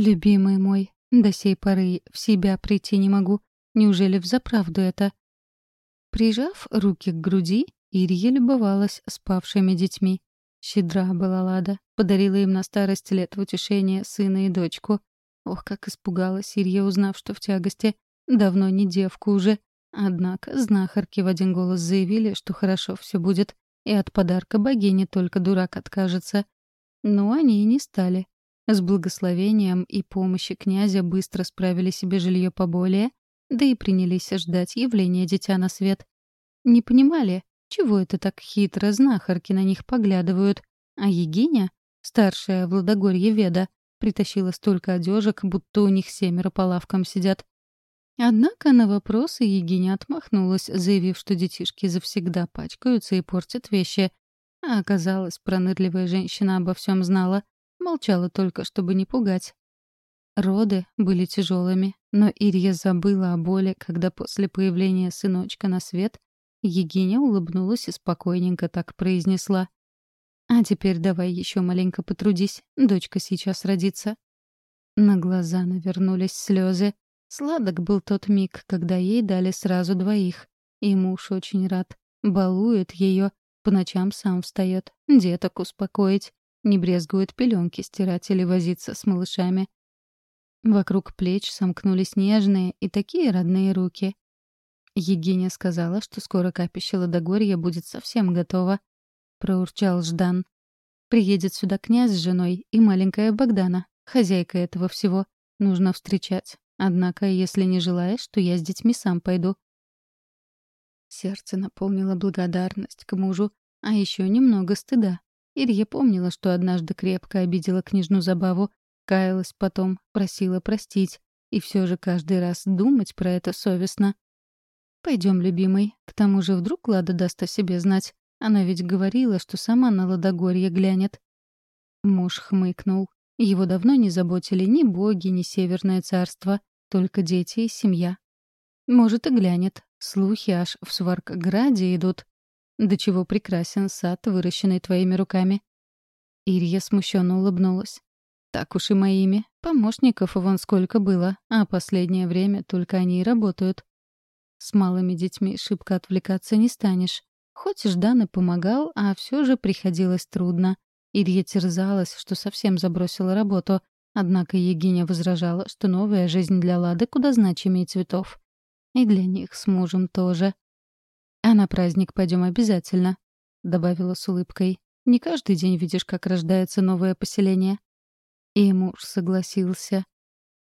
«Любимый мой, до сей поры в себя прийти не могу. Неужели взаправду это?» Прижав руки к груди, Ирия любовалась спавшими детьми. Щедра была Лада, подарила им на старость лет в утешение сына и дочку. Ох, как испугалась Ирия, узнав, что в тягости. Давно не девку уже. Однако знахарки в один голос заявили, что хорошо все будет, и от подарка богини только дурак откажется. Но они и не стали. С благословением и помощи князя быстро справили себе жилье поболее, да и принялись ждать явления дитя на свет. Не понимали, чего это так хитро знахарки на них поглядывают, а Егиня, старшая в Веда, притащила столько одежек, будто у них семеро по лавкам сидят. Однако на вопросы Егиня отмахнулась, заявив, что детишки завсегда пачкаются и портят вещи. А оказалось, пронырливая женщина обо всем знала, молчала только, чтобы не пугать. Роды были тяжелыми, но Ирия забыла о боли, когда после появления сыночка на свет Егиня улыбнулась и спокойненько так произнесла. «А теперь давай еще маленько потрудись, дочка сейчас родится». На глаза навернулись слезы. Сладок был тот миг, когда ей дали сразу двоих. И муж очень рад. Балует ее, по ночам сам встает, деток успокоить, не брезгует пеленки стирать или возиться с малышами. Вокруг плеч сомкнулись нежные и такие родные руки. Егиня сказала, что скоро капище Ладогорья будет совсем готово. Проурчал Ждан. Приедет сюда князь с женой и маленькая Богдана, хозяйка этого всего. Нужно встречать. Однако, если не желаешь, то я с детьми сам пойду. Сердце наполнило благодарность к мужу, а еще немного стыда. Илья помнила, что однажды крепко обидела княжну Забаву, каялась потом, просила простить, и все же каждый раз думать про это совестно. Пойдем, любимый. К тому же вдруг Лада даст о себе знать. Она ведь говорила, что сама на Ладогорье глянет. Муж хмыкнул. Его давно не заботили ни боги, ни Северное царство. Только дети и семья. Может, и глянет. Слухи аж в Сваркграде идут. До чего прекрасен сад, выращенный твоими руками. Ирия смущенно улыбнулась. Так уж и моими. Помощников вон сколько было, а последнее время только они и работают. С малыми детьми шибко отвлекаться не станешь. Хоть Ждан и помогал, а все же приходилось трудно. Ирия терзалась, что совсем забросила работу, Однако Егиня возражала, что новая жизнь для Лады куда значимее цветов. И для них с мужем тоже. «А на праздник пойдем обязательно», — добавила с улыбкой. «Не каждый день видишь, как рождается новое поселение». И муж согласился.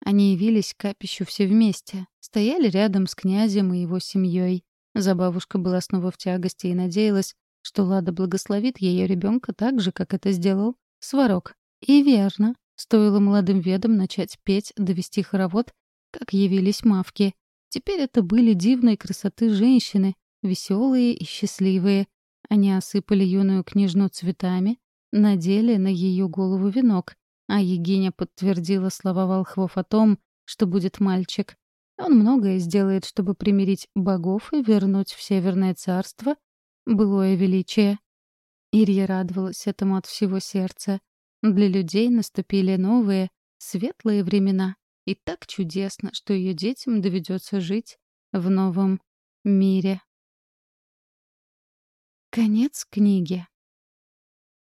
Они явились к капищу все вместе, стояли рядом с князем и его семьей. Забавушка была снова в тягости и надеялась, что Лада благословит ее ребенка так же, как это сделал Сварог. И верно. Стоило молодым ведам начать петь, довести хоровод, как явились мавки. Теперь это были дивной красоты женщины, веселые и счастливые. Они осыпали юную княжну цветами, надели на ее голову венок, а Егиня подтвердила слова волхвов о том, что будет мальчик. Он многое сделает, чтобы примирить богов и вернуть в Северное царство былое величие. Ирия радовалась этому от всего сердца. Для людей наступили новые, светлые времена. И так чудесно, что ее детям доведется жить в новом мире. Конец книги.